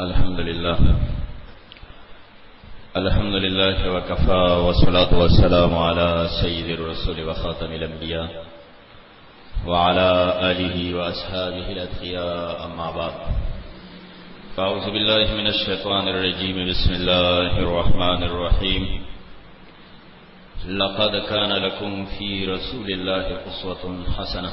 الحمد لله الحمد لله وكفى والصلاة والسلام على سيد الرسول وخاتم الأنبياء وعلى آله وأصحابه الأتقياء أما بعد فأعوذ بالله من الشيطان الرجيم بسم الله الرحمن الرحيم لقد كان لكم في رسول الله أسوة حسنة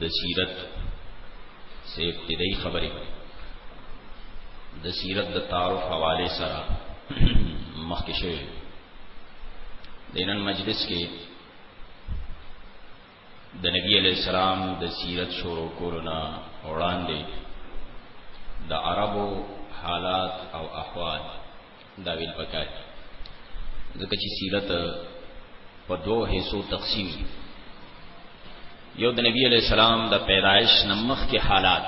د سیرت سے ابتدائی خبرې د سیرت د تعارف حواله سره مخکې شوی دینن مجلس کې د نبی علی السلام د سیرت شروع کولنا وړاندې د عربو حالات او احوال دا ویل پکار ځکه چې سیرت په دوه حصو تقسیم یو د نبی علی السلام د پیدایش نمخ کې حالات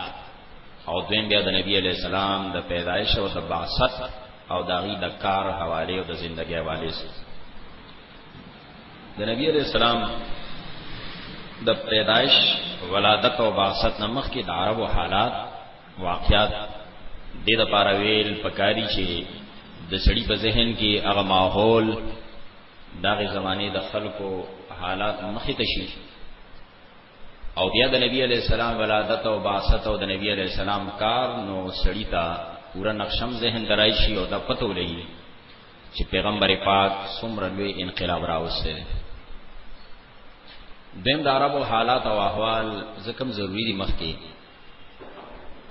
او دویم بیا د نبی علی السلام د پیدایش او د بعثت او د غي د کار حواله او د ژوندۍ حواله سره د نبی علی السلام د پیدایش ولادت او بعثت نمخ کې د عربو حالات واقعات دې د پاره ویل پکاري چې د سړی په ذهن کې هغه ماحول دغه زمانه د خلکو حالات مخې ته شي او بیا د نبی علی السلام ولادت او بعثت او د نبی علی السلام کار نو سړی ته پورا نقشم ذهن درای شي او دا پته ولګي چې پیغمبر پاک څومره لوی انقلاب راوسته دیم د عربو حالات او احوال زکم ضروری دي مخکې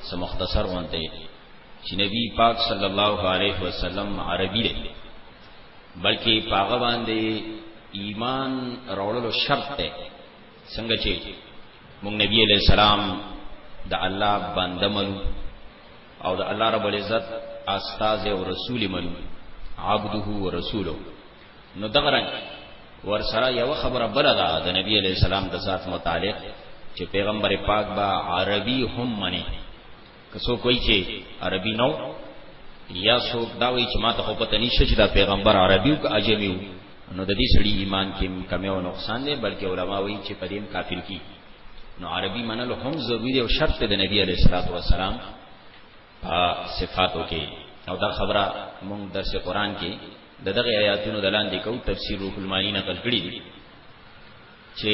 سو مختصر وانته چې نبی پاک صلی الله علیه وسلم عربی دی بلکې پاغه باندې ایمان راوړلو شرط دی څنګه چې مونږ نبی علیہ السلام د الله بنده منو او د الله رب العزت استاد او رسول منو عبده و رسوله نو دغه رنګ ورسره یو خبره بل ده د نبی علی السلام د ذات متعلق چې پیغمبر پاک با عربي هم منی کسو کوئی چې عربي نو یا څوک دا وایي چې ما ته خو پته نشته چې دا پیغمبر عربي او عجمي نو د دې سړي ایمان کې کمی او نقصان دی بلکې علما وایي چې په دې کافر کی نو عربي منلو هم ضروری دی او شرط د نبی علی الصلاه والسلام په صفاتو کې او دا خبره مونږ درس قران کې د دغه آیاتونو د لاندې کو تفسیر روح المانی نقل کړی دی چې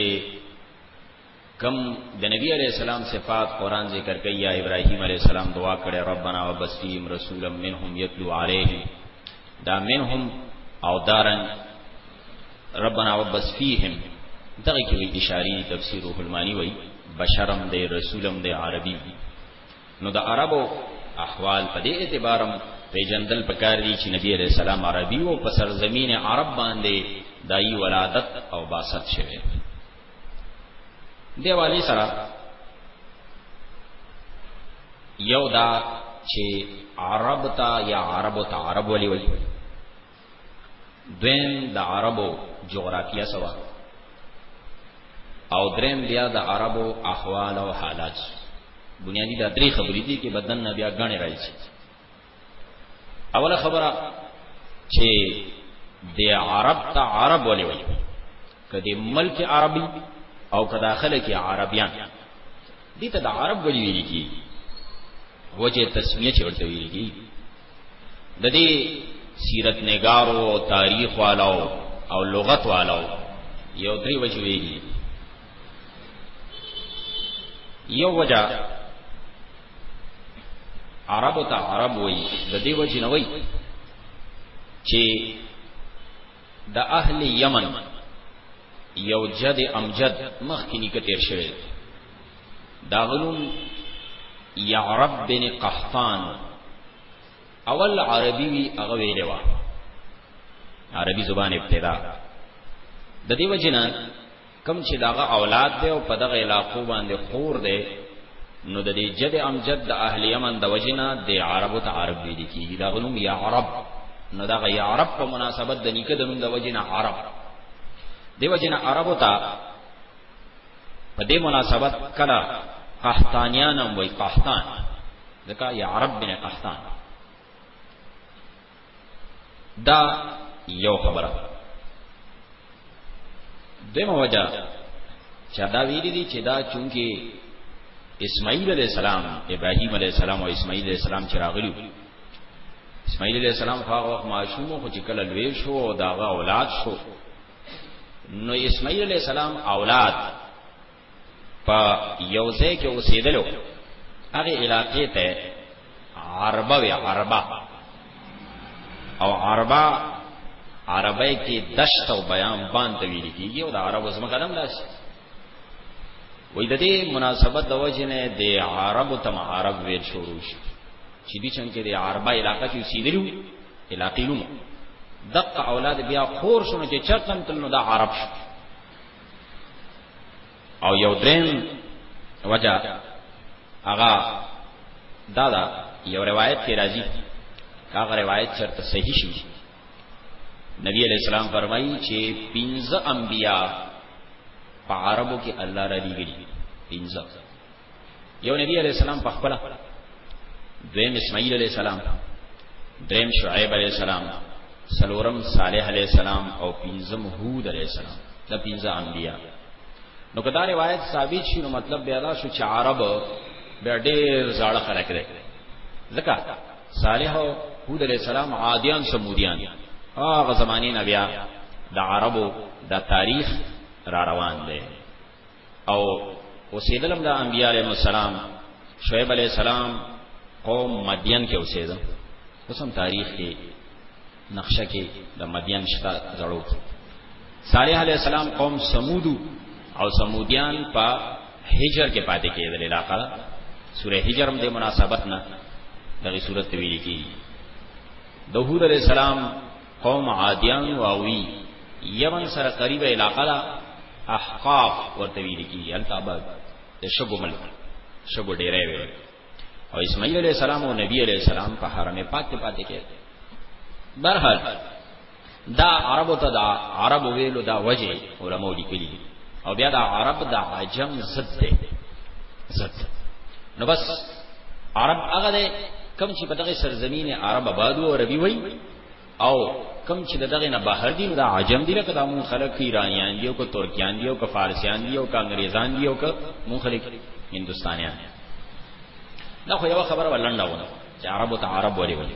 کم د نبی علیہ السلام صفات قران ذکر کوي یا ابراهیم علیہ السلام دعا کړي ربنا وبسیم رسولا منهم یتلو علیهم دا منهم او دارن ربنا وبسفیهم دغه کې اشاری تفسیر روح المانی وای بشرم دی رسولم دی عربی دی نو د عربو احوال په دې اعتبارم پیجندل پکار دي چې نبی عليه السلام عربي او په سرزمین عرب باندې دای ولادت او باست شوه دی والی سره یو دا چې عرب تا یا عرب تا عرب ولی ولی دویم د عربو جغرافیه سوا او دریم بیا د عربو احوال او حالات بنیادی دا درې خبرې دي کې بدن نه بیا غاڼې راځي اوله خبره چې د عرب ته عرب ولې وایي کدی ملک عربي او کدا خلک عربيان دي ته د عرب ولې ویل کی وجه تسمیه چې ورته ویل کی د دې سیرت نگارو او تاریخ والو او لغت والو یو درې وجې ویلي یو وجه عربو ته عرب وایي د دې وجې نه وایي چې د اهل یمن یو جد امجد مخکې نیکه تیر شوی داغنوم یعرب بن قحطان اول عربي وی هغه ویلې و عربي زبان ابتدا د دې وجنه کم چې داغه اولاد دی او په دغه علاقو باندې خور دی نو د دې جد امجد د اهل یمن د وجنه د عربو ته عرب ویل کیږي دا غنوم یا عرب نو دا یا عرب په مناسبت د نیکه د نوم د وجنه عرب دی وجنه عربو ته په دې مناسبت کله قحطانیان هم وای قحطان ځکه یا عرب بن قحطان دا یو خبره دیمه وجه چې دا ویلي دي چې دا چونکی اسماعیل علیہ السلام ابراهیم علیہ السلام او اسماعیل علیہ السلام چې راغلي اسماعیل علیہ السلام خو هغه وخت معصوم خو چې کله لوی شو او داغه اولاد شو نو اسماعیل علیہ السلام اولاد په یوځای کې اوسېدلو هغه علاقې ته عربه وی عربه او عربه عربی کې دشت او بیان باندې ته ویل کیږي او د عربو زما قدم لاس وې د دې مناسبت د وجه نه د عربو تم عرب ویل شروع شو چې دې څنګه د عربه علاقې کې اوسېدلو علاقې نوم دقه اولاد بیا خور شونه چې چرتن تل نو دا عرب شو او یو درین وجه هغه دا دا یو روایت کې راځي هغه روایت چرته صحیح شي نبی علیہ السلام فرمایي چې پنځه انبیا په عربو کې الله را لېږلي پنځه یو نبی علیہ السلام په خپل دویم اسماعیل علیہ السلام دریم شعیب علیہ السلام سلورم صالح علیہ السلام او پنځم هود علیہ السلام دا پنځه انبیا نو کدا روایت ثابت شي نو مطلب بیا دا شو چې عرب بیا ډیر زړه خلک دی ځکه صالح او هود علیہ السلام عادیان سمودیان هغه زمانه نبیا د عربو د تاریخ را روان دی او اوسېدلم د انبیاء علیهم السلام شعیب علیه السلام قوم مدین کې اوسېدم اوسم تاریخ کې نقشه کې د مدین شته زړو صالح علیه السلام قوم سمودو او سمودیان په هجر کې پاتې کېدل علاقه سوره هجر هم د مناسبت نه دغه صورت ویل کی داوود علیه السلام قوم عادیان واوی یمن سره قریب علاقه ده احقاف ورته ویل کیږي هلته آباد د شګو ملک شګو ډیره وي او اسماعیل علیہ السلام او نبی علیہ السلام په حرم پاک کې پاتې کېږي برحال دا عربو ته دا عرب ویلو دا وجه علماء لیکلي او بیا دا عرب دا عجم ضد دی ضد نو بس عرب هغه دی کم چې په دغه سرزمین عرب آبادو او عربي وای او کم چې دغه نه بهر دي دا عجم دي لکه دا مون خلک ایرانیان دي او که ترکیان دي او که فارسیان دي او که انګریزان دي او که مون خلک هندستانیان دا خو یو خبره ولنډه ونه چې عربو ته عرب ولې ولې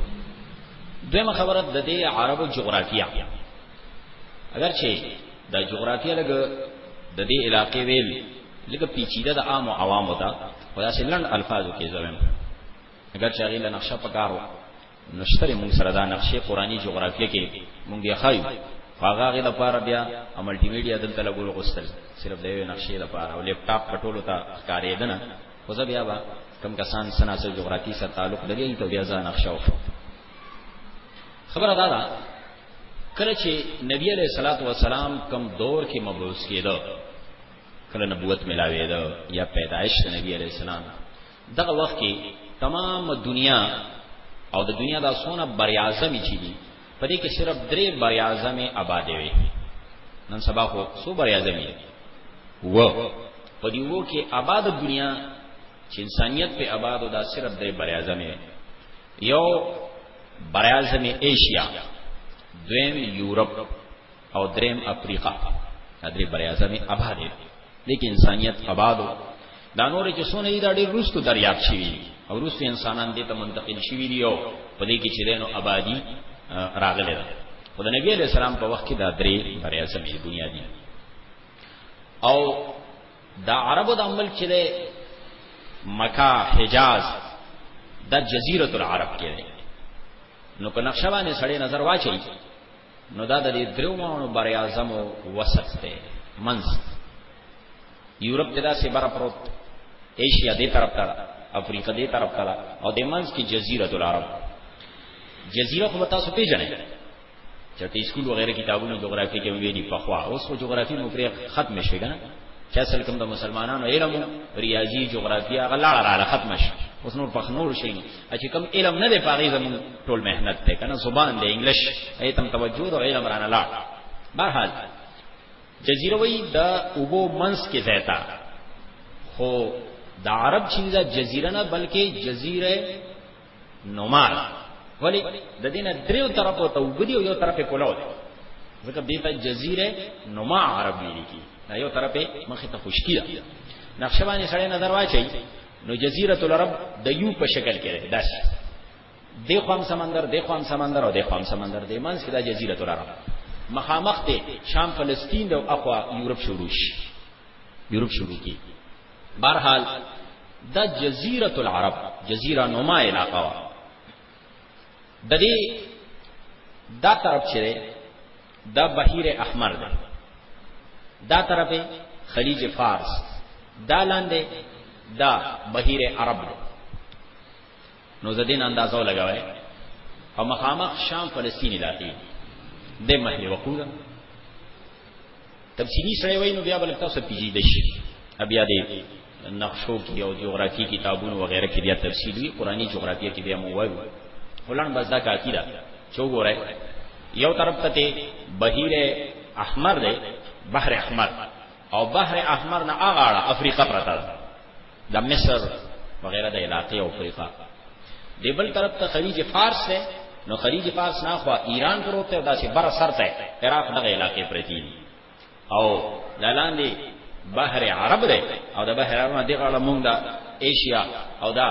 دویمه خبره د دې عربو جغرافیه اگر چې دا جغرافیه لګ د دې علاقې ویل لګ پیچیده د عام او عوام وتا خدا سي لند الفاظو کې زویم اگر چې هغه نقشه پکارو نشتره مونږ سره دا نقشې قرآني جغرافیه کې مونږ یې خایو هغه هغه لپاره بیا ملټي میډیا دلته لګول غوستل صرف د یو نقشې لپاره او لیپ ټاپ پټولو ته ښکارېدنه خو زه بیا به کم کسان سنا سره جغرافي سره تعلق لري ته بیا ځان نقشه وخت خبره دا ده کله چې نبی علیہ الصلوۃ والسلام کم دور کې مبعوث کېده کله نبوت ملاوي ده یا پیدایش نبی علیہ السلام دغه وخت کې تمام دنیا او د دنیا دا سونه بریاعظمې چې دي په دې کې صرف درې بریاعظمې آبادې وي نن سبا خو څو بریاعظمې و په دې وو کې آباد دنیا چې انسانيت په آبادو دا صرف درې بریاعظمې یو بریاعظمې ایشیا دویم یورپ او دریم افریقا دا درې بر اعظم آباد دي لیکن انسانیت آبادو دا نور چې سونه دي دا ډېر روستو دریاب شي او روستو انسانان دې ته منتقل شي دي او په دې کې چې دینو آبادی راغله ده خو د نبی علی السلام په وخت کې دا درې بر اعظم دي دنیا دي او دا عربو د عمل چې ده مکه حجاز دا جزیره العرب کې ده نو په نقشه باندې سړی نظر واچي نو دا د دې درو ماونو بر اعظم او وسط دی منځ یورپ ته داسې بر پروت ایشیا دې طرف ته افریقا دې طرف ته او د منځ کې جزیره العرب جزیره خو تاسو پیژنئ چټي سکول وغیرہ کتابونو جغرافي کې ویلي په خوا اوس خو جغرافي مو پرې ختم شي کنه چې اصل کوم د مسلمانانو علم ریاضي جغرافي هغه لاړه ختم شي اوس نور پخنور شي چې کوم علم نه دی پاغي زمون ټول مهنت ته کنه زبان دی انګلیش ایت هم توجه او علم رانه لا بهرحال جزیره وی د اوبو منس کې زیتا خو د عرب چې دا جزیره نه بلکې جزیره نومار ولی د دینه دریو طرفو ته وګدی او یو طرفه کولاو دی ځکه دیتا جزیره نوما عرب ویل کی دا یو طرفه مخه ته خشکی ده نقشه باندې سړی نظر واچي نو جزیره العرب د یو په شکل کې ده داس د خوام سمندر د خوام سمندر او د خوام سمندر د منځ کې د جزیره العرب مخامخ ته شام فلسطین او اخوا یورپ شروع شي یورپ شروع کی بهرحال د جزیره العرب جزیره نما علاقه وا د دې دا طرف چې دا بحیر احمر دی دا طرف خلیج فارس دا لاندې دا بحیر عرب دی نو زدین اندازو لګوي او مخامخ شام فلسطین علاقې د محل وقوع تفصیلی سره وای نو بیا بل تاسو پیږي د شي بیا دې نقشو کې او جغرافي کتابونو وغیرہ کې بیا تفصیل وی قرآنی جغرافیه کې بیا مو وایو ولن بس دا کافی ده چې وګورئ یو طرف ته بهیر احمر دی بحر احمر او بحر احمر نه اغاړه افریقا پرته ده د مصر وغیرہ د علاقې او افریقا دی بل طرف ته خلیج فارس ده نو خلیج فارس نه خو ایران پروت ده داسې بر سر ته عراق دغه علاقې پرتی دي او لاندې بحر عرب ده او د بحر عرب دغه اړه مونږ د ایشیا او دا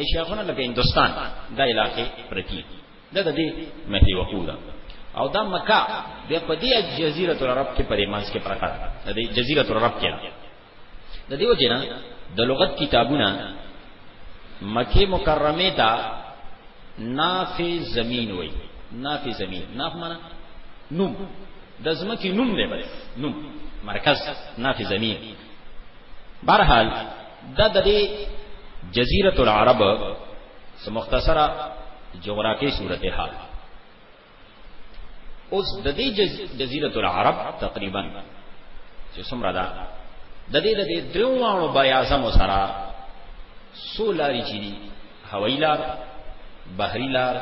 ایشیا خو نه لکه هندستان دا علاقې پرتی دي دا د دې مهدی وقوله او دا مکه د پدی جزیره العرب کې پرې منځ کې پراته ده د جزیره العرب کې د دیو جنا د لغت کتابونه مکه مکرمه ته نافی زمین وای نافی زمین ناف معنا نوم د زمکی نوم دی بس نوم مرکز نافی زمین برحال دا د دې جزیره العرب سمختصره جغرافي صورتحال اوس د دې جزیره العرب تقریبا چې څومره ده د دې د دې دروانو بیاضم سره سولاري چې دي هوایي لار بحري لار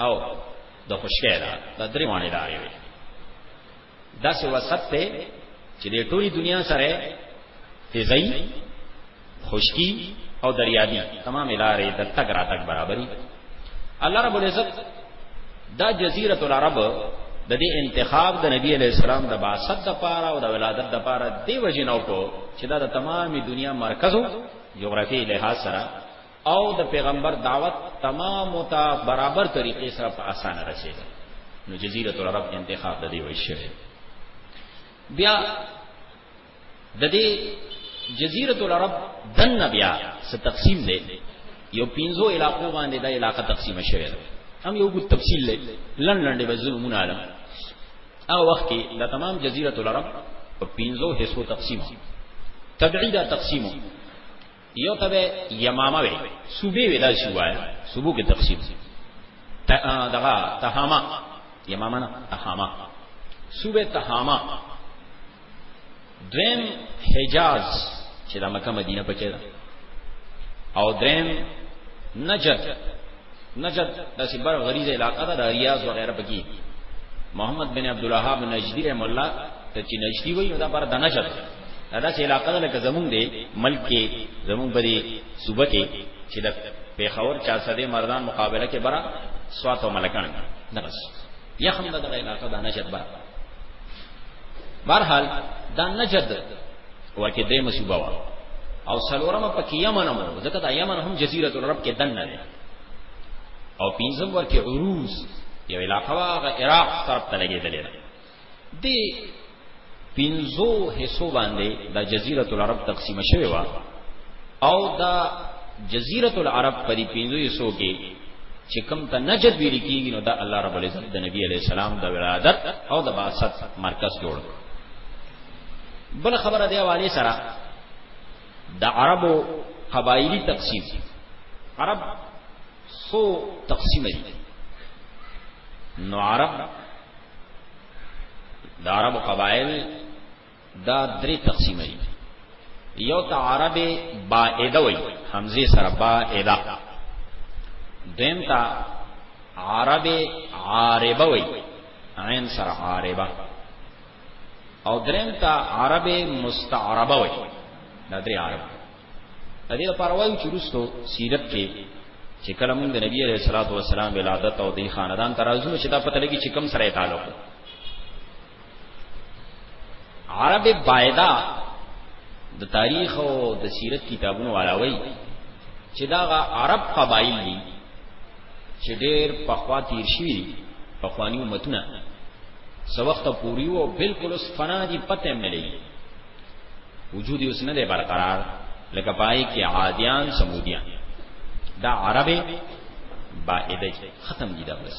او د خوشکې لار د دروانې لارې وي دا څه وسط ته چې د ټولي دنیا سره تیزی خشکی او دریابی تمام لارې د تک را تک برابرۍ الله رب العزت دا جزیره العرب د دې انتخاب د نبی علی السلام د باسط د پاره او د ولادت د پاره دی وجنو کو چې دا د تمامي دنیا مرکزو جغرافي لحاظ سره او د پیغمبر دعوت تمام او تا برابر طریقې سره په اسانه رسیدل نو جزیره العرب انتخاب د دې وای شوی بیا د دې جزیره العرب دن بیا څه تقسیم دی یو پینځو علاقو باندې دا علاقه تقسیم شوی ده هم یو ګوت تفصیل لې لن لنډې بزلمون عالم هغه وخت کې د تمام جزیره العرب په پینځو حصو تقسیم تبعیدا تقسیم یو ته به یمامه وي صوبې وي دا شی وای صوبو کې تقسیم دغه تهاما یمامه نه تهاما صوبه تهاما دریم حجاز چې د مکه مدینه پکې ده او دریم نجد نجد داسې بر غریزه علاقه ده د ریاض وغیره پکې محمد بن عبد الوهاب نجدی رحم الله ته چې نجدی وایي دا بر د نجد دا داسې علاقه ده لکه زمونږ دی ملک کې زمونږ په دې صوبه کې چې د پیښور چا سره مردان مقابله کې برا سوات او ملکان نه بس یخم دغه علاقه د نجد بر برحال دا نجد ورکه درې مصیبه وا او سلورم په کې یمن مو ځکه دا یمن هم جزیره العرب کې دنه ده او پنځم ورکه عروس یو علاقه واغه عراق طرف ته لګېدلې ده دی پنځو حصو باندې د جزیره العرب تقسیم شوی و او دا جزیره العرب په دې پنځو حصو کې چې کوم ته نجد ویل کیږي نو دا الله رب العزت د نبی علی السلام د ولادت او د بعثت مرکز جوړ بل خبره دی والی سره د عربو قبایلی تقسیم عرب سو تقسیم دي نو عرب د عربو قبایل دا درې تقسیمه دي یو ته عرب بائده وي حمزه سره بائده دیم ته عرب عاربه وي عین سره عاربه او دریم ته عرب مستعربه وي دا درې عرب د دې لپاره وایو چې رسو سیرت کې چې کله موږ د نبی عليه الصلاه والسلام ولادت او د خاندان ترازو چې دا پته لګي چې کم سره تعلق عرب بایدا د تاریخ او د سیرت کتابونو علاوه چې دا عرب قبایل دي چې ډېر په خوا تیر شي په خواني امتونه سو وخت پوری وو بالکل اس فنا دي پته هم نه لګي وجود یې اوس نه دی برقرار لکه پای کې عادیان سمودیان دا عربه بائده ختم دي دا بس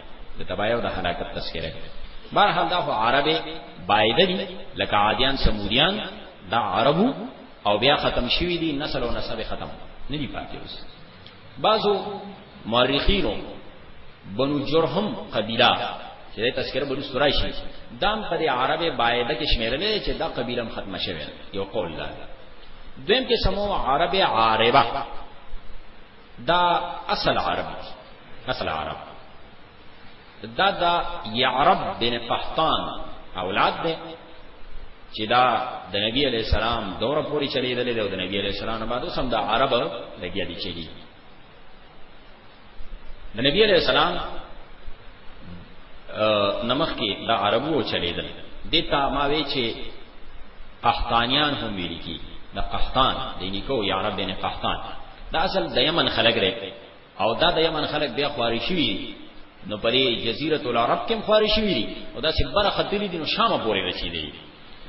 د تباہی او د هلاکت تذکرہ کوي بهرحال دا خو عرب باید دي لکه عادیان سمودیان دا عربو او بیا ختم شوی دي نسل او نسب ختم نه دي پاتې اوس بعضو مورخینو بنو جرهم قبیله چې د تذکرہ بنو سورای شي دام په دې عربه بایده کې شمیرل چې دا قبیله ختمه شوه یو قول ده دویم کې سمو عربه عاربه دا اصل عرب دی اصل عرب دا دا یعرب بن قحطان اولاد دی چې دا د نبی علی السلام دوره پوری چلیدلې ده او د نبی علی السلام نه بعد سم دا عرب لګیا دي چلی د نبی علی السلام نمخ کې د عربو چلیدل دتا ما وی چې قحطانیان هم ویل کی د قحطان د نیکو یعرب بن قحطان دا اصل د یمن خلک دی او دا د یمن خلک بیا خواري شوي نو پرې جزیره العرب کې خواري شوي دي او دا چې بره خطرې دي نو شام پورې رسیدي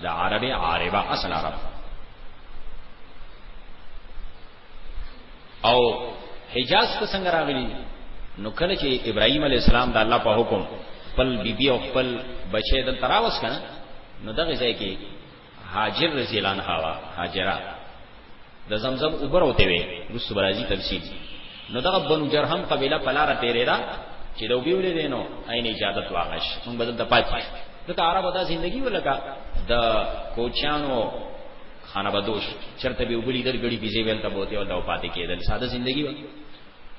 دا عربي عاربه اصل عرب او حجاز ته څنګه راغلي نو کله چې ابراهيم عليه السلام د الله په حکم خپل بیبي او خپل بچي دلته راوس کنه نو دغه ځای کې هاجر رضی الله عنها وا هاجرا د زمزم اوبر وته وي رسو برازي تفصیل نو دغه بنو جرهم قبيله پلار تیرې را چې د وبي ولې دینو عین اجازه واغش موږ بدل ته پاتې دغه عربو دا ژوندۍ ولکه د کوچانو خانه بدوش چرته به وبلی در غړي بيزي ویل ته بوته او دا پاتې کېدل ساده ژوندۍ و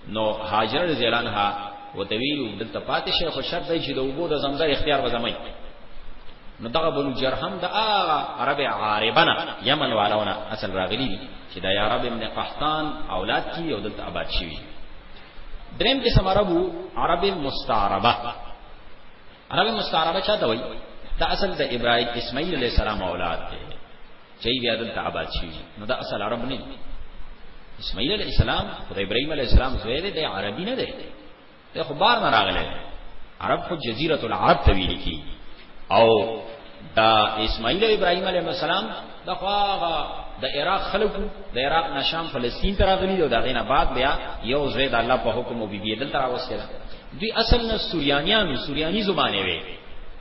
نو هاجر رضی الله عنها وتوی دلته پاتې شي خو شرط دی چې د وګو د زمزم اختیار وزمای نو دغه بنو جرهم د هغه عرب عاربنا یمن والاونه اصل راغلی دي چې د عرب ابن قحطان اولاد کی او دلته آباد شوی دریم قسم عربو عرب مستعربه عربی مستعربه چاته وای دا اصل د ابراهیم اسماعیل علیہ السلام اولاد دی چې بیا دلته آباد شي نو دا اصل عرب نه اسماعیل علیہ السلام د ابراهیم علیہ السلام زوی دی د عربی نه دی د خو بار نه راغلی عرب خو جزیره العرب ته ویل کی او دا اسماعیل او ابراهیم علیه السلام د خواغه د عراق خلکو د عراق نشام فلسطین ته راغلي او دا غینه بعد بیا یو زید الله په حکم او بیبی دلته راوستل دوی اصل نه سوریانیانو سوریانی زبانه وي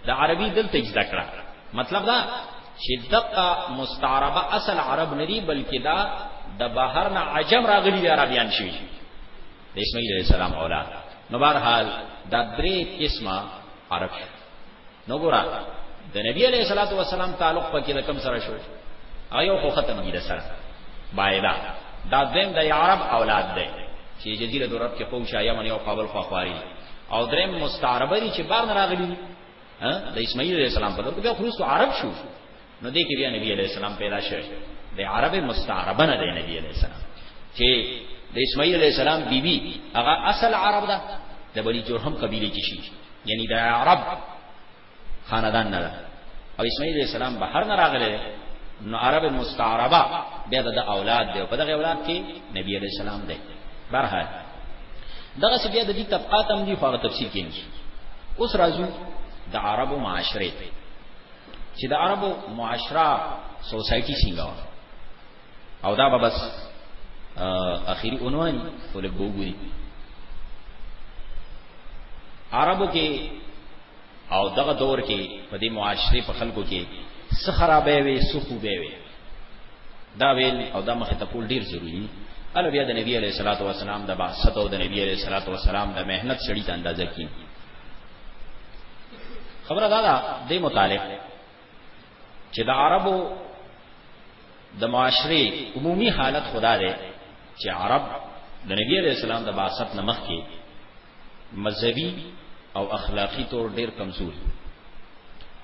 د عربي دلته اجازه کړه مطلب دا چې دقه مستعربه اصل عرب ندي بلکې دا د بهر نه عجم راغلي عربيان شي د اسماعیل علیه السلام اولاد نو بهر حال دا درې قسمه عرب شو نو ګورا د نبی علیہ الصلوۃ والسلام تعلق پکې د کم سره شو ایو خو ختم دي سره بایدا دا دیم د عرب اولاد دی چې جزیره د عرب کې قوم شاه یمن او قابل خواخواري او دریم مستعربه دي چې بار نه راغلي د اسماعیل علیہ السلام په دغه خو عرب شو نو دې کې بیا نبی علیہ السلام پیدا شوه د عربه مستعربه نه دی نبی علیہ السلام چې د اسماعیل علیہ السلام بیبي بی هغه اصل عرب ده د بنی جرهم قبیله کې شي یعنی د عرب خاندان نه ده او اسماعیل علیہ السلام بهر نه راغله نو عرب مستعربه بیا د اولاد دی په دغه اولاد کې نبی علیہ السلام دی برحال دغه څه بیا د دې طبقات هم دی خو تفصیل کینږي اوس راځو د عربو معاشره چې د عربو معاشره سوسایټي څنګه و او دا به بس اخیری عنوان خو لږ وګوري عربو کې او دغه دور کې په دې معاشره په خلکو کې څه خرابې وي څه خوبې وي دا ویل او دا مخه ته کول ډیر ضروری ال بیا د نبی علیہ الصلوۃ والسلام د بعثت او د نبی علیہ الصلوۃ والسلام د مهنت شړی ته اندازه کیږي خبره دا ده د متعلق چې د عربو د معاشري عمومي حالت خدا ده چې عرب د نبی عليه السلام د بعثت نمخ کې مذهبي او اخلاقی طور ډیر کمزوري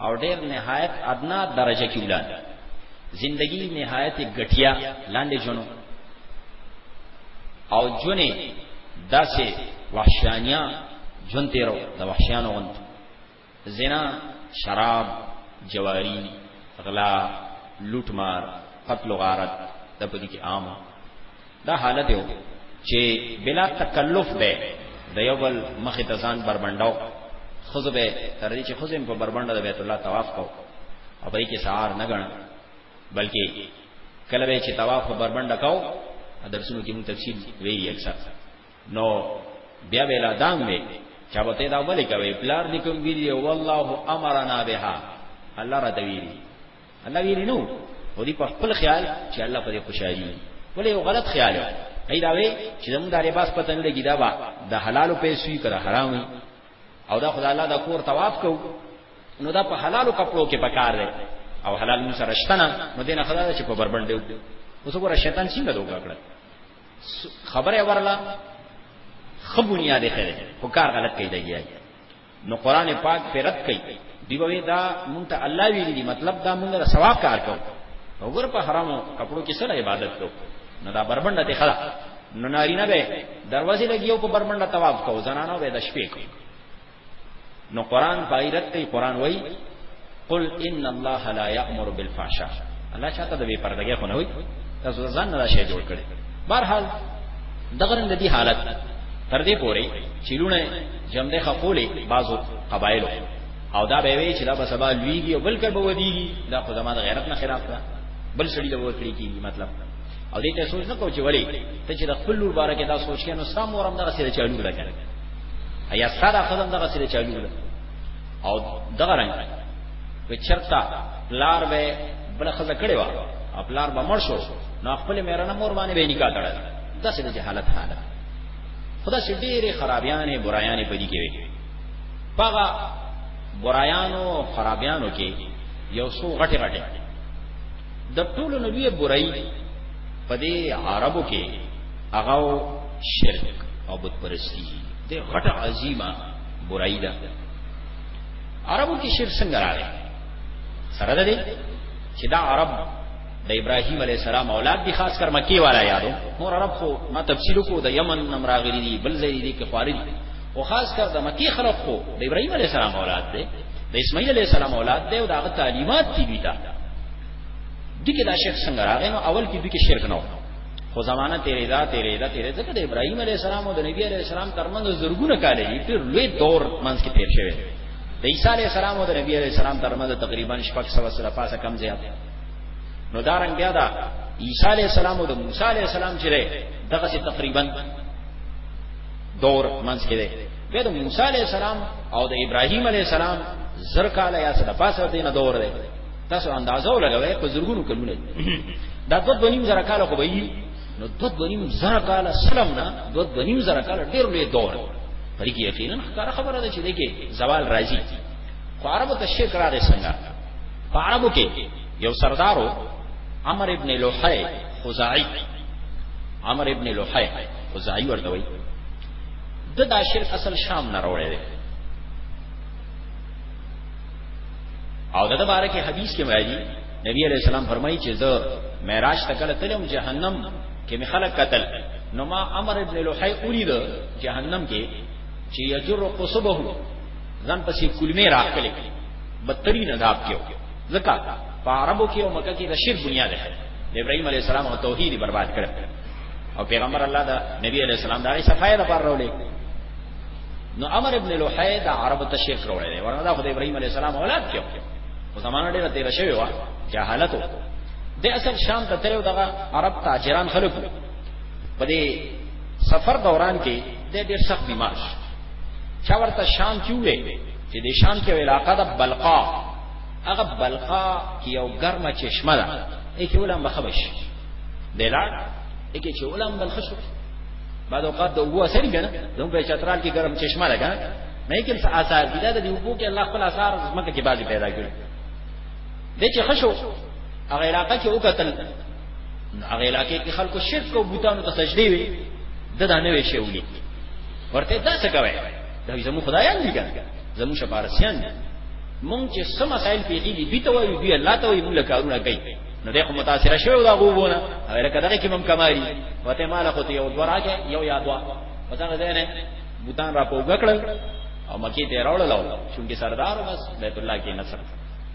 او ډیر نهایت ادنا درجه کې ولان زندگی نهایت غټیا لاندې جنو او جنې داسې وحشانیا ژوند تیرو د وحشیانو غوند زنا شراب جواری غلا لوټمار قتل و غارت د پدې کې عام دا حالت یو چې بلا تکلف به د یو بل مخې ته ځان بربنداو خزو به تر دې چې خزم په بربنده د بیت الله طواف کو او پرې کې سهار نه غن بلکې کله به چې طواف په بربنده کو درسونو کې موږ تفصیل ویلي اکثر نو بیا ویلا دام وی چا به ته دا ولې کوي پلار دې کوم ویلی والله امرنا بها الله را دویری الله ویری نو خو دې په خپل خیال چې الله په دې خوشالي ولې یو غلط خیال دی دا وی چې زموږ د لباس پته نه لګی دا با د حلالو پیسې کړه حرام وي او دا خدای الله دا کور طواف کو نو دا په حلالو کپړو کې پکار دی او حلال مو سره شتنه نو دینه خدای چې په بربندې وو اوس وګوره شیطان څنګه دوکا کړ خبره ورلا خو بنیاد خیره خو کار غلط کوي دی نو قران پاک پیرت کوي دی وې دا مونږ ته الله ویلي دي مطلب دا مونږ له ثواب کار کوو وګور په حرامو کپړو کې سره عبادت کوو نو دا بربنده ته خلا نو نارینه به دروازې لګیو په بربنده طواف کوو زنانو به د شپې کوي نو قران پایرت کوي قران وای قل ان الله لا یامر بالفحشاء الله چاته د بے پردګۍ خو نه وای تاسو ځان نه شي جوړ کړي بهرحال دغه رنګ دی حالت تر دې پوري چې لونه جمده خپلې بازو قبایلو او دا به وی چې دا به سبا لویږي او بلکې به ودیږي دا خو زموږ غیرت نه خلاف ده بل سړي له وکړي کیږي مطلب او دې ته سوچ نه کو چې وړي ته چې د خپل لور باره کې دا سوچ کینو سم ورم دغه سره چالو راکړي ایا ساده خدام دغه سره چالو ده او دغه رنګ په چرتا پلار به بل خزه کړي وا خپلار به مړ شو نو خپل مېرنه مور باندې به نکاح تړل دا څه د جهالت حال ده خدا چې ډېرې خرابیانې برایانې پدې کې وي پاغه برایانو خرابیانو کې یو څو غټه غټه د ټولو نبی برای پدې عربو کې هغه شرک او بت پرستی د غټه عظیمه برای ده عربو کې شرک څنګه راغی سره ده چې دا عرب د ابراهیم علی السلام اولاد دي خاص کر مکی والا یادو نور عرب خو ما تفسیر کو د یمن نم راغلي دي بل ځای دي کې خوارج او خاص کر د مکی خلق خو د ابراهیم علی السلام اولاد دي د اسماعیل علی السلام اولاد دي او دغه تعلیمات دي بيتا دغه دا شرک څنګه راغی نو اول کې دغه شرک نه و خو زمانہ تیرې دا تیرې دا تیرې ځکه د ابراهیم علی السلام او د نبی علی السلام ترمنځ زرګونه کال دي ډېر لوی دور منځ کې تیر شوی د عیسی علی السلام او د نبی علی السلام ترمنځ تقریبا شپږ سو سره پاسه کم زیات نو دا رنګ بیا دا عیسی علی السلام او د موسی علی السلام چې دغه سي تقریبا دور منځ کې دی بیا د موسی علی السلام او د ابراهیم علی السلام زر کال یا سره پاسه دینه دور دی تاسو اندازه ولګوئ په زرګونو کلونه دا دو دو نیم زره کال خو به یي نو دو دو نیم زره کال سلام نه دو دو نیم زره کال ډیر لوی دور پر کې یقینا ښکاره خبره ده چې دګه زوال راځي خو عربو ته شرک راغی څنګه په عربو کې یو سردارو عمر ابن لوحی خزاعی عمر ابن لوحی خزاعی ورته وایي د دا شرک اصل شام نه راوړی دی او دغه باره کې حدیث کې وایي نبی علیہ السلام فرمایي چې زه معراج ته کله تلم جهنم کې می خلق قتل نو ما امر ابن لوحی اولید جهنم کې چې یجر قصبه ځان پسې کلمې راخلې بدترین عذاب کې ځکه په عربو کې او مکه کې د شرک بنیاد ده د ابراهیم علی السلام او توحید برباد کړ او پیغمبر الله دا نبی علی السلام دا صفای د پر راولې نو امر ابن لوحی دا عربو ته شرک راوړی دی ورنه دا خو د ابراهیم علی السلام اولاد کې خو زمانه ډیره تیر شوی و جهالت و د اصل شام ته تر دغه عرب تاجران خلق په دې سفر دوران کې د ډیر سخت بیمار شو چا ورته شام کې وې چې د شام کې علاقه د بلقا هغه بلقا کې یو ګرمه چشمه ده یې کې ولهم بخبش دلار یې کې چې ولهم بلخشو بعد اوقات د وو اثر کنه دوم په چترال کې ګرم چشمه لګا نه کوم څه آثار دي دا د وبو کې الله خپل آثار زمکه کې بازي پیدا کړي د چې خشو هغه علاقه کې وکتل هغه علاقه کې خلکو شرک او بوتانو ته سجدي وي د دا نوې شی ولي ورته دا څه کوي دا زمو خدایان دي کنه زمو شپارسیان دي مونږ چې سم مسائل پیږي دي ته وایو دی الله ته وایو موږ کارونه کوي نو دغه متاثر شوی دا غوونه او لکه دغه کې مم کمالي وته مال خو ته یو دراکه یو یا دوا پتہ نه ده بوتان را پوګ کړل او مکی ته راوړل چونکی سردار بس بیت الله کې نصر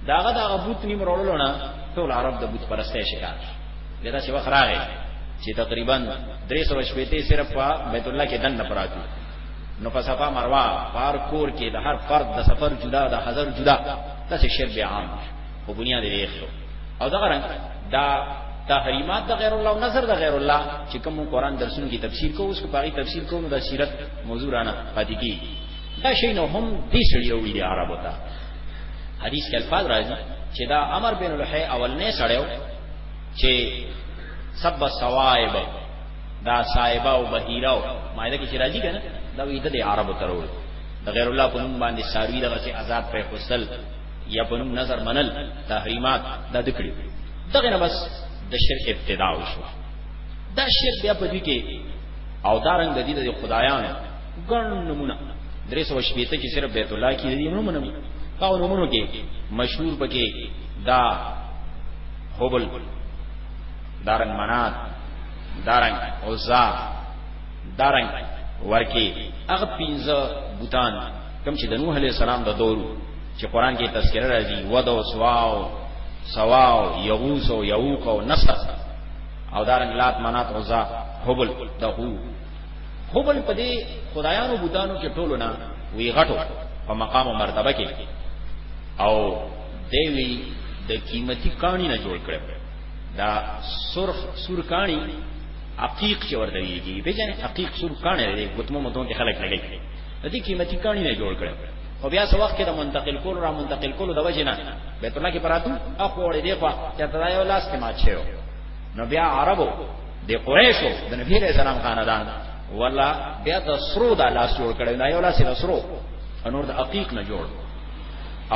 داغه دا بوت نیم راوړل نه ټول عرب د بوت پرسته شکار دغه شی وخراغه چې تقریبا 300 شپې ته صرف بیت الله کې دن نه پراتی نو په صفه مروه پار کور کې د هر فرد د سفر جدا د حضر جدا تاسو شر به عام په بنیاد یې ښو او دا رنګ دا تحریمات د غیر الله او نظر د غیر الله چې کوم قرآن درسونو کې تفسیر کوو اوس په هغه تفسیر کوو د سیرت موضوع رانه پاتې کیږي دا شی نو هم دې سړی وی دی عربو ته حدیث کې الفاظ راځي چې دا امر بن الحی اولنې سړیو چې سب سوائب دا صاحبہ او بهیرا او مایده کې چې راځي کنه دا وی د عربو ترول د غیر الله په نوم باندې ساروی دغه چې آزاد پر خپل یا په نوم نظر منل تحریمات د دکړي دغه نه بس د شرک ابتدا وشو دا شرک بیا په دې کې او دارنګ د دې د خدایانو ګڼ نمونه درې سو شپېته کې صرف بیت الله کې دي نو منم او نمونه کې مشهور پکې دا هوبل دارنګ منات دارنګ اوزا دارنګ ورکی هغه پینځه بوتان کوم چې د نوح علی السلام د دور چې قران کې تذکرہ راځي ود او سواو سواو یغوس او یعوق او نصر او دارنګ لات منات عزا حبل دغو حبل په دې خدایانو بوتانو کې ټولو نه وی غټو په مقام او مرتبه کې او دیوی د قیمتي کانی نه جوړ کړ دا سرخ سور کانی عقیق چې ورته ویږي به جن عقیق سور کانی دی کوتمو متون کې خلک لګي د دې قیمتي کانی نه جوړ کړي خو بیا څو وخت کې د منتقل کول را منتقل کول د وجې نه بیت الله کې پراتو اخو وړي دی خو چې دا یو لاس کې مات شوی نو بیا عربو د قریشو د نبی رسول سلام خاندان ولا بیا د سرو د لاس جوړ کړي نه یو لاس د سرو انور د عقیق نه جوړ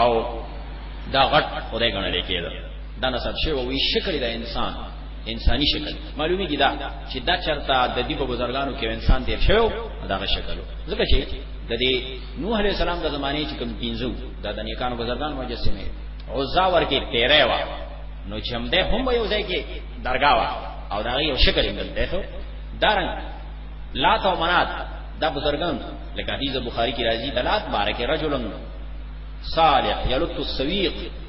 او دا غټ خدای غنل کېده دا نسب شوی وي شکل د انسان انساني شکل معلومی کی دا چې دا چرتا د دې په بزرګانو کې انسان دی شو دا غ شکل ځکه چې د دې نوح عليه السلام د زمانه چې کوم پینځو دا د نیکانو بزرګان مجسمه عزا ورکه 13 وا نو جمده هم یو ځای کې درگاه وا او دا یو شکل یې دلته ته دارن لات او منات دا بزرګان لکه حدیث بخاری کی راځي دلات بارکه رجلن صالح یلط السویق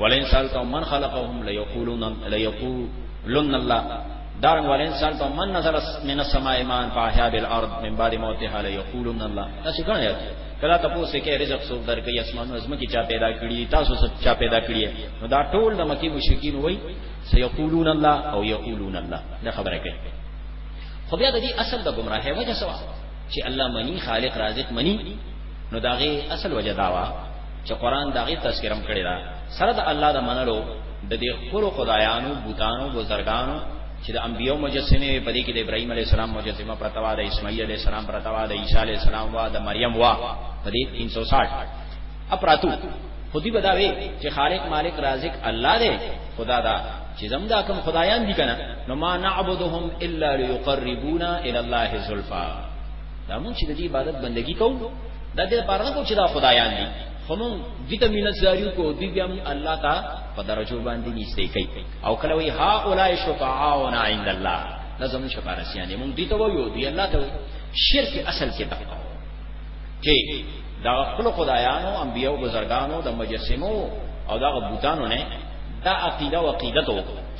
ولئن سألتهم من خلقهم ليقولون ليقولن الله دارن ولئن سألتهم من نزل من السماء ماء فأحيا بالأرض من بعد موتها ليقولن الله تاسو ګڼه یاد کله تاسو کې رزق څوک درکې اسمانو ازمکه چا پیدا کړی تاسو څه چا پیدا کړی نو دا ټول د مکی مشرکین وای سيقولون الله او يقولون الله دا خبره کوي خو بیا د دې اصل د گمراهۍ وجه سوا چې الله منی خالق رازق منی نو داغه اصل وجه داوا چې قران داغي تذکرم کړی دا سره د الله د منلو د دې خپل خدایانو بوتانو بزرګانو چې د انبیو مجسمه په دې کې د ابراهیم علی السلام مجسمه پرتوا د اسماعیل علی السلام پرتوا د عیسی علی السلام وا د مریم وا په دې 360 اپراتو خودی بداوي چې خالق مالک رازق الله دی خدا دا چې زمدا کوم خدایان دي کنه نو ما نعبدهم الا ليقربونا الى الله زلفا دا مونږ چې د عبادت بندگی کوو د دې لپاره نه کوم چې دا خدایان دي خو مونږ دې ته مینه زاریو کو دې بیا مونږ الله ته په درجو باندې نيسته کوي او کله وی ها اولای شفاعون عند الله دا زموږ شفارسیان دي مونږ دې ته وایو دې الله ته شرک اصل کې تقوا چې دا خپل خدایانو انبیو بزرګانو د مجسمو او دا بوتانو نه دا عقیده او عقیدت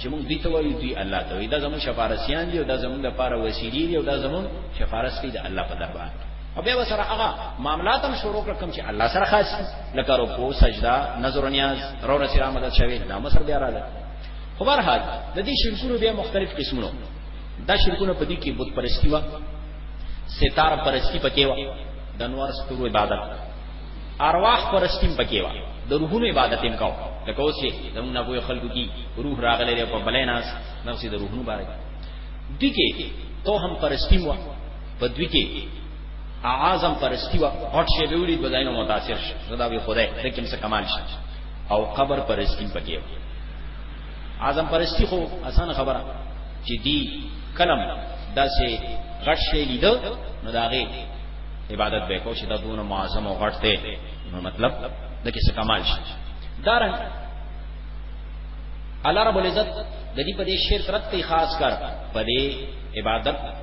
چې موږ دې ته وایو دی الله ته وایي دا زموږ شفارسیان دي او دا زموږ لپاره وسیلې دي او دا زموږ شفارس کوي د الله په دربار او به وسره هغه معاملات هم شروع کړ کوم چې الله سره خاص لکه رکوع سجدا نظر و نیاز رو نصر احمد شوی دا مسر بیا رااله خو بهر حال د دې شرکونو بیا مختلف قسمونه دا شرکونه په دې کې بت پرستی و ستاره پرستی پکې و د انوار ستورو عبادت ارواح پرستی پکې و د روحونو عبادت هم کاو لکه اوس چې زمونږ نه کوی خلکو کې روح راغلی دی په بلې ناس نفسي د روحونو باره دي کې تو هم پرستی مو په دوی کې اعظم پرستی و هټ شی به ولید بداینه متاثر شي دا به خدای د کوم څه کمال شي او قبر پرستی پکې و اعظم پرستی خو اسانه خبره چې دی کلم داسې غټ شی لید نو داغه عبادت به کوشي دا دونه معظم او غټ ته نو مطلب د کې څه کمال شي دارن الله رب العزت د دې په دې شرک رد خاص کر په دې عبادت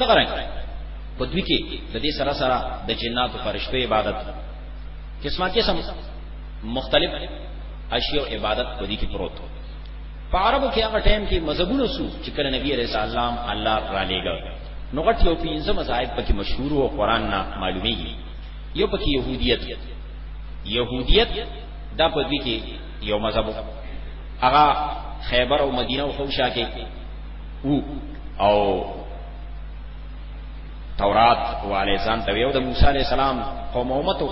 دغه رنګ په دوی کې د دې سره سره د جناتو فرشتو عبادت قسمه قسم مختلف اشیاء عبادت په دې کې پروت په عربو کې هغه ټایم کې مذهبونه سو چې کله نبی عليه السلام الله را لېګا نو غټ یو پینځه مذاهب پکې مشهور او قران نه معلومیږي یو پکې يهودیت يهودیت دا په دې کې یو مذهب هغه خیبر او مدینه او خوشا کې وو او تورات والے ځان ته یو د موسی علی السلام قوم امتو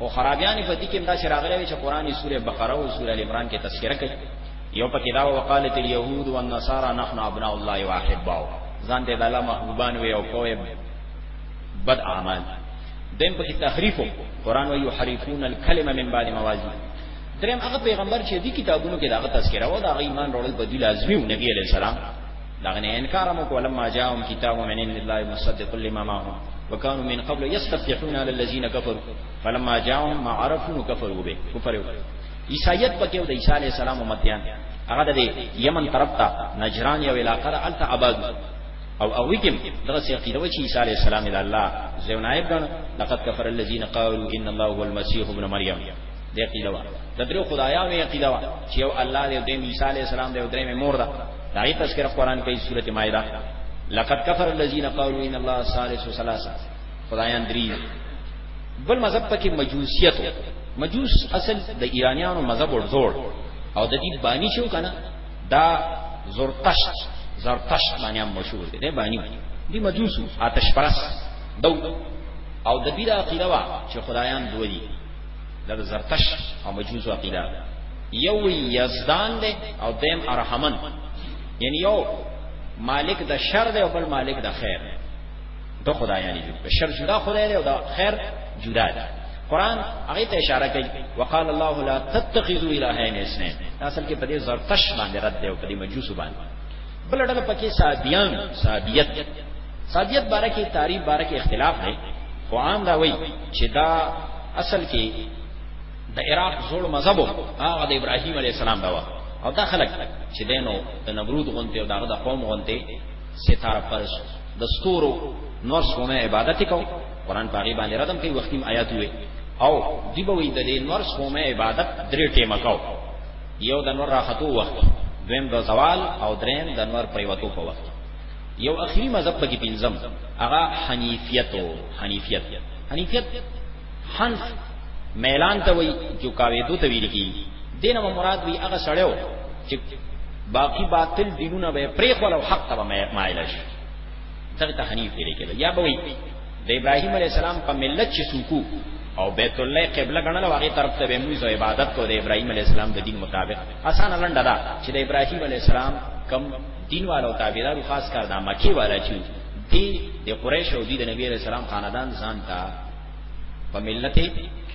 او خرابیان په دې کې دا شراغله چې قران سوره بقره او سوره ال عمران کې تذکرہ کوي یو پکې دا وقالت اليهود والنصارى نحن ابناء الله واحباو ځان دې د الله محبوبان وي او کوی بد اعمال دیم په تحریف قران وی یحرفون الکلمه من بعد مواضیع دریم هغه پیغمبر چې دی کتابونو کې داغه تذکرہ و دا غي ایمان وروړل په دی لازمي او نبی علی السلام داغه نه انکار مو کوله ما جاءهم کتاب من عند الله مصدق لما معهم وكانوا من قبل يستفتحون على الذين كفروا فلما جاءهم ما عرفوا كفروا به کفر عیسایت پکې د عیسی علی السلام امتیان هغه د یمن طرف ته نجران یو علاقه را الته آباد او او ویکم دغه سی عقیده وچی عیسی علی السلام د الله زو نائب غن لقد کفر الذين قالوا ان الله هو المسيح ابن مريم د عقیده وا د درو خدایانو عقیده وا چې یو الله دی د عیسی علی السلام دی او درې مې مور ده دا یې تذکرہ قران کې سورته مائده لقد كفر الذين قالوا ان الله ثالث ثلاثه خدایان درې بل مذهب پکې مجوسیت مجوس اصل د ایرانیانو مذهب ور جوړ او د دې بانی شو کنه دا زرتشت زرتشت باندې هم مشهور دی بانی دی مجوس آتش پرست دو او د دې عقیده وا چې خدایان دوی دا زرتش او مجوز عقیده یو یزدان دی او دیم ارحمن یعنی یو مالک د شر دی او بل مالک د خیر دی دو خدایانی جو د شر جدا خدای دی او د خیر جدا دی قران هغه ته اشاره کوي وقال الله لا تتخذوا الهين اثنين اصل کې په دې زرتش باندې رد دی او په دې مجوس باندې بل ډله پکې صابیان صابیت صابیت باره کې تعریف باره کې اختلاف دی خو عام دا وایي چې دا اصل کې د عراق زوړ مذهب هغه د ابراهیم علی السلام دا و او دا خلک چې دینو د نمرود غونته او دغه د قوم غونته ستاره پرس د ستورو نور سونه عبادت کو قران پاغي باندې ردم کوي وختیم آیات وي او دی به وي د نور سونه عبادت درې ټیمه کو یو د نور راختو وخت دویم د زوال او دریم د نور پریوتو په وخت یو اخیری مذهب پکې پنځم هغه حنیفیت او حنیفیت حنیفیت حنف میلان ته وی جو کاوی دو ته ویل کی دینه مراد وی هغه سړیو چې باقی باطل دینونه به پرې خو او حق ته مایل شي څنګه ته حنیف ویل کېږي یا به وی د ابراهيم عليه السلام په ملت چې سوکو او بیت الله قبله غنل او هغه طرف ته به موږ عبادت کو د ابراهيم عليه السلام د دین مطابق اسانه لنډه ده چې د ابراهيم عليه السلام کم دین والو تابعدارو خاص کار د مکی والا چې دی د قریش او دی د نبی عليه السلام خاندان ځان ته په ملت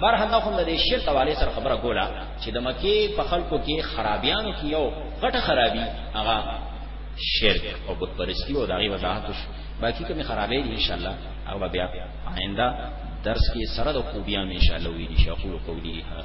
برحال دا کوم د شرک والے سره خبره کوله چې د مکه په خلکو کې خرابيانو کې یو غټه خرابي هغه شرک او بت پرستی او دغه وضاحت شو باقی کوم خرابې ان شاء الله هغه بیا آئنده درس کې سره د خوبيان ان شاء الله وی دي شاقول قولی هذا